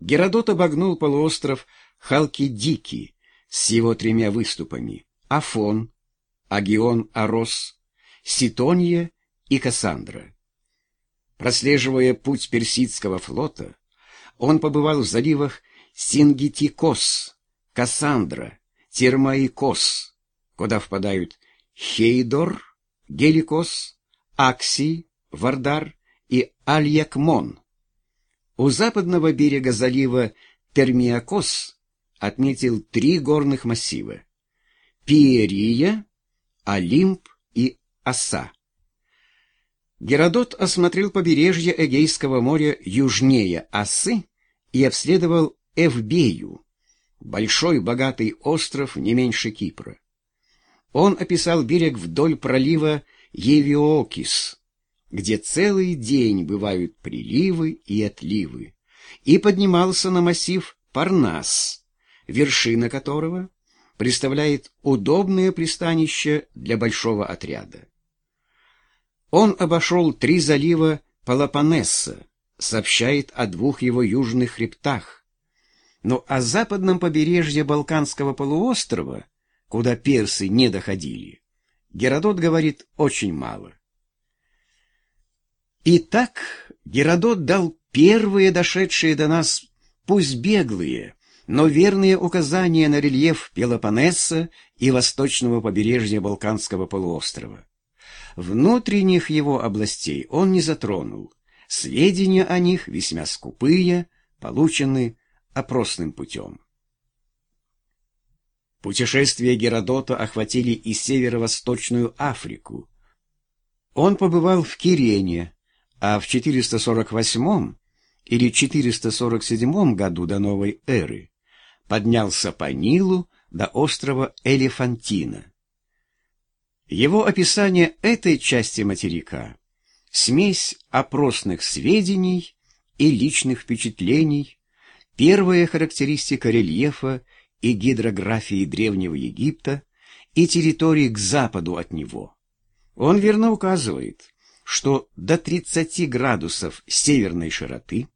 Геродот обогнул полуостров Халкидики с его тремя выступами — Афон, Агион Арос, Ситония и Кассандра. Прослеживая путь персидского флота, он побывал в заливах Сингитикос, Кассандра, Термаикос, куда впадают Хейдор, Геликос, Акси, Вардар и Альякмон. У западного берега залива Термиакос отметил три горных массива — Пиерия, Олимп и Оса. Геродот осмотрел побережье Эгейского моря южнее Осы и обследовал Эвбею, большой богатый остров не меньше Кипра. Он описал берег вдоль пролива Евиокис, где целый день бывают приливы и отливы, и поднимался на массив Парнас, вершина которого представляет удобное пристанище для большого отряда. Он обошел три залива Пелопоннеса, сообщает о двух его южных хребтах. Но о западном побережье Балканского полуострова, куда персы не доходили, Геродот говорит очень мало. Итак, Геродот дал первые дошедшие до нас, пусть беглые, но верные указания на рельеф Пелопоннеса и восточного побережья Балканского полуострова. Внутренних его областей он не затронул. Сведения о них весьма скупые, получены опросным путем. Путешествия Геродота охватили и северо-восточную Африку. Он побывал в Кирене, а в 448 или 447 году до новой эры поднялся по Нилу до острова Элефантина. Его описание этой части материка — смесь опросных сведений и личных впечатлений, первая характеристика рельефа и гидрографии Древнего Египта и территории к западу от него. Он верно указывает, что до 30 градусов северной широты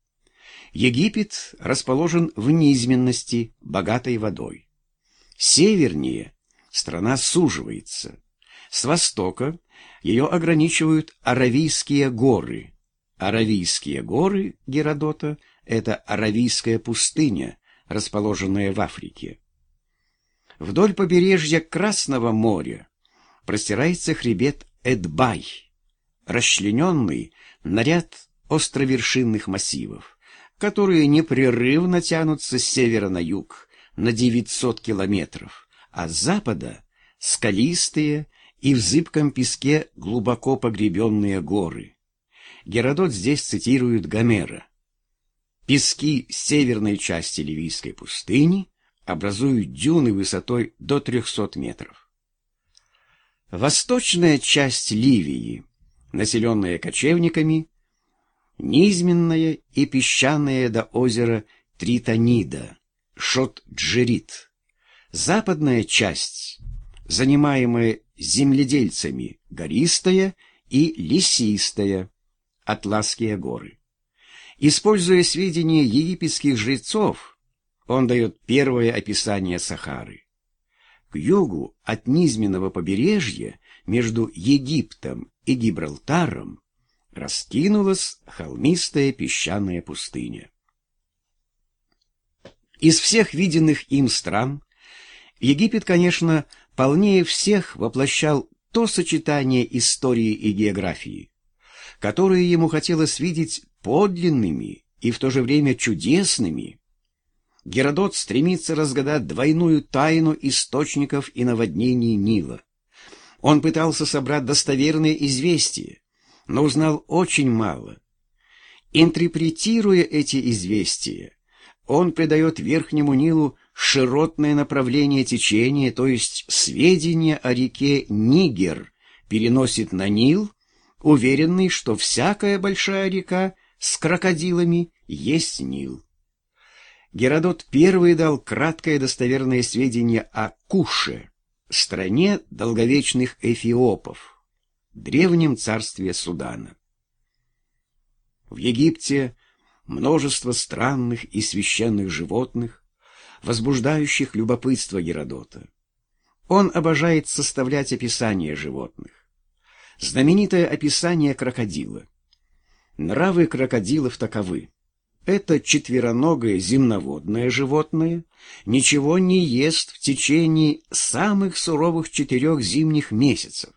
Египет расположен в низменности, богатой водой. Севернее страна суживается, с востока ее ограничивают Аравийские горы. Аравийские горы Геродота — это Аравийская пустыня, расположенная в Африке. Вдоль побережья Красного моря простирается хребет Эдбай, расчлененный на ряд островершинных массивов, которые непрерывно тянутся с севера на юг на 900 километров, а с запада — скалистые и в зыбком песке глубоко погребенные горы. Геродот здесь цитирует Гомера. Пески северной части Ливийской пустыни образуют дюны высотой до 300 метров. Восточная часть Ливии, населенная кочевниками, низменная и песчаная до озера Тритонида, Шот-Джерит. Западная часть, занимаемая земледельцами гористая и лесистая, Атласские горы. Используя сведения египетских жрецов, он дает первое описание Сахары. К югу от низменного побережья между Египтом и Гибралтаром раскинулась холмистая песчаная пустыня. Из всех виденных им стран Египет, конечно, полнее всех воплощал то сочетание истории и географии, которое ему хотелось видеть подлинными и в то же время чудесными. Геродот стремится разгадать двойную тайну источников и наводнений Нила. Он пытался собрать достоверные известия, но узнал очень мало. Интерпретируя эти известия, он придает Верхнему Нилу широтное направление течения, то есть сведения о реке Нигер, переносит на Нил, уверенный, что всякая большая река с крокодилами есть Нил. Геродот первый дал краткое достоверное сведение о Куше, стране долговечных эфиопов, древнем царстве Судана. В Египте множество странных и священных животных, возбуждающих любопытство Геродота. Он обожает составлять описания животных. Знаменитое описание крокодила. Нравы крокодилов таковы. Это четвероногое земноводное животное ничего не ест в течение самых суровых четырех зимних месяцев.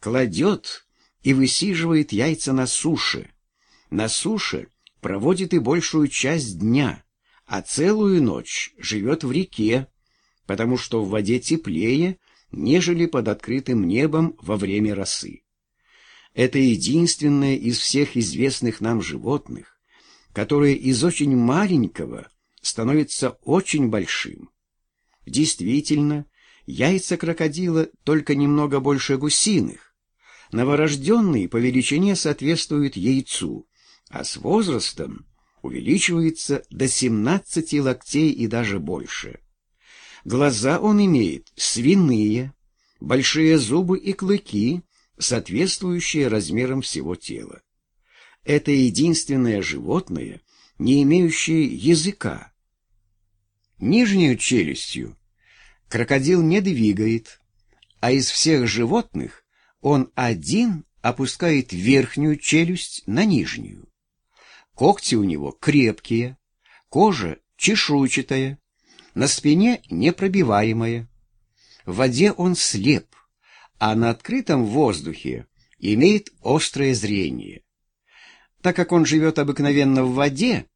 Кладет и высиживает яйца на суше. На суше проводит и большую часть дня, а целую ночь живет в реке, потому что в воде теплее, нежели под открытым небом во время росы. Это единственное из всех известных нам животных, которое из очень маленького становится очень большим. Действительно, яйца крокодила только немного больше гусиных. Новорожденные по величине соответствуют яйцу, а с возрастом увеличивается до 17 локтей и даже больше. Глаза он имеет свиные, большие зубы и клыки, соответствующие размерам всего тела. Это единственное животное, не имеющее языка. Нижнюю челюстью крокодил не двигает, а из всех животных он один опускает верхнюю челюсть на нижнюю. Когти у него крепкие, кожа чешуйчатая, на спине непробиваемая. В воде он слеп, а на открытом воздухе имеет острое зрение. Так как он живет обыкновенно в воде,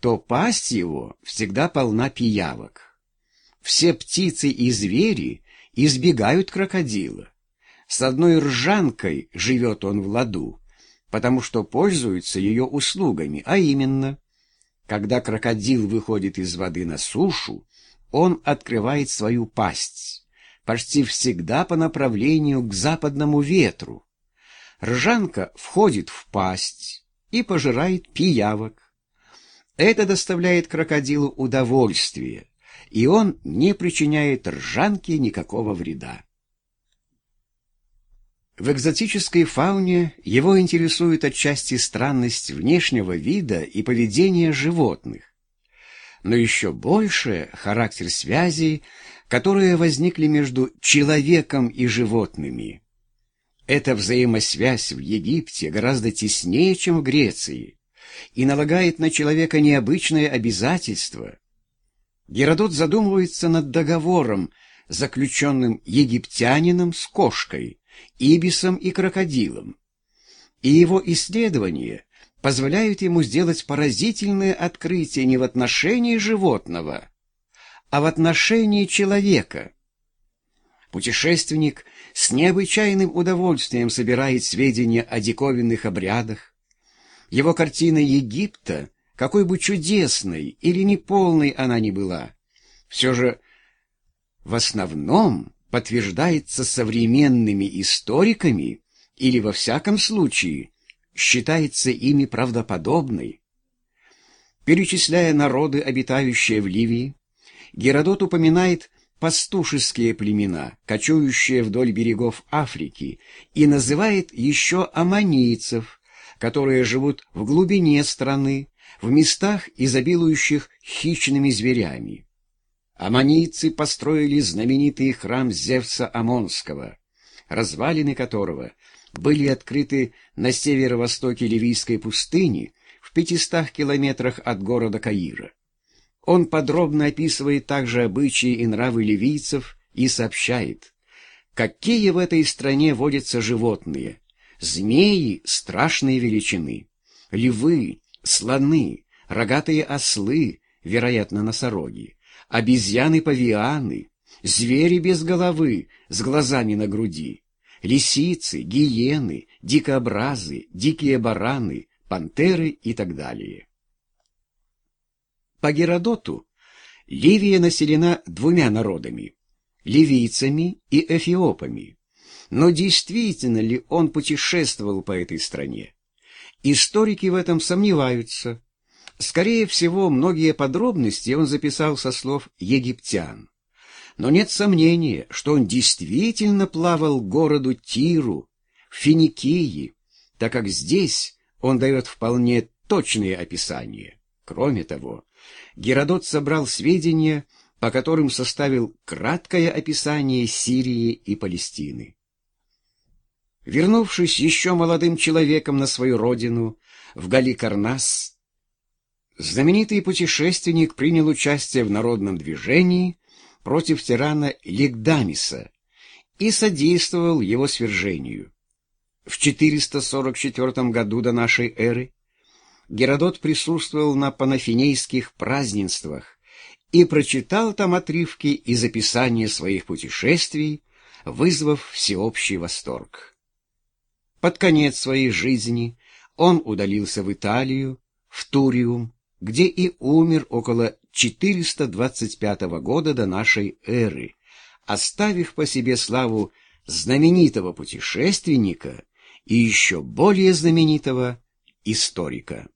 то пасть его всегда полна пиявок. Все птицы и звери избегают крокодила. С одной ржанкой живет он в ладу, потому что пользуется ее услугами, а именно, когда крокодил выходит из воды на сушу, он открывает свою пасть, почти всегда по направлению к западному ветру. Ржанка входит в пасть, и пожирает пиявок. Это доставляет крокодилу удовольствие, и он не причиняет ржанке никакого вреда. В экзотической фауне его интересует отчасти странность внешнего вида и поведения животных, но еще больше характер связей, которые возникли между человеком и животными. Эта взаимосвязь в Египте гораздо теснее, чем в Греции, и налагает на человека необычное обязательство. Геродот задумывается над договором, заключенным египтянином с кошкой, ибисом и крокодилом. И его исследования позволяют ему сделать поразительное открытие не в отношении животного, а в отношении человека – Путешественник с необычайным удовольствием собирает сведения о диковинных обрядах. Его картина Египта, какой бы чудесной или неполной она ни была, все же в основном подтверждается современными историками или, во всяком случае, считается ими правдоподобной. Перечисляя народы, обитающие в Ливии, Геродот упоминает пастушеские племена, кочующие вдоль берегов Африки, и называет еще аммонийцев, которые живут в глубине страны, в местах, изобилующих хищными зверями. Аммонийцы построили знаменитый храм Зевса Амонского, развалины которого были открыты на северо-востоке Ливийской пустыни в 500 километрах от города Каира. Он подробно описывает также обычаи и нравы ливийцев и сообщает, какие в этой стране водятся животные. Змеи страшной величины, львы, слоны, рогатые ослы, вероятно, носороги, обезьяны-павианы, звери без головы, с глазами на груди, лисицы, гиены, дикообразы, дикие бараны, пантеры и так далее. По Геродоту Ливия населена двумя народами – ливийцами и эфиопами. Но действительно ли он путешествовал по этой стране? Историки в этом сомневаются. Скорее всего, многие подробности он записал со слов египтян. Но нет сомнения, что он действительно плавал к городу Тиру, в Финикии, так как здесь он дает вполне точные описания. Кроме того, Геродот собрал сведения, по которым составил краткое описание Сирии и Палестины. Вернувшись еще молодым человеком на свою родину, в Галикарнас, знаменитый путешественник принял участие в народном движении против тирана Лигдамиса и содействовал его свержению. В 444 году до нашей эры Геродот присутствовал на панафинейских празднествах и прочитал там отрывки из описания своих путешествий, вызвав всеобщий восторг. Под конец своей жизни он удалился в Италию, в Туриум, где и умер около 425 года до нашей эры, оставив по себе славу знаменитого путешественника и еще более знаменитого историка.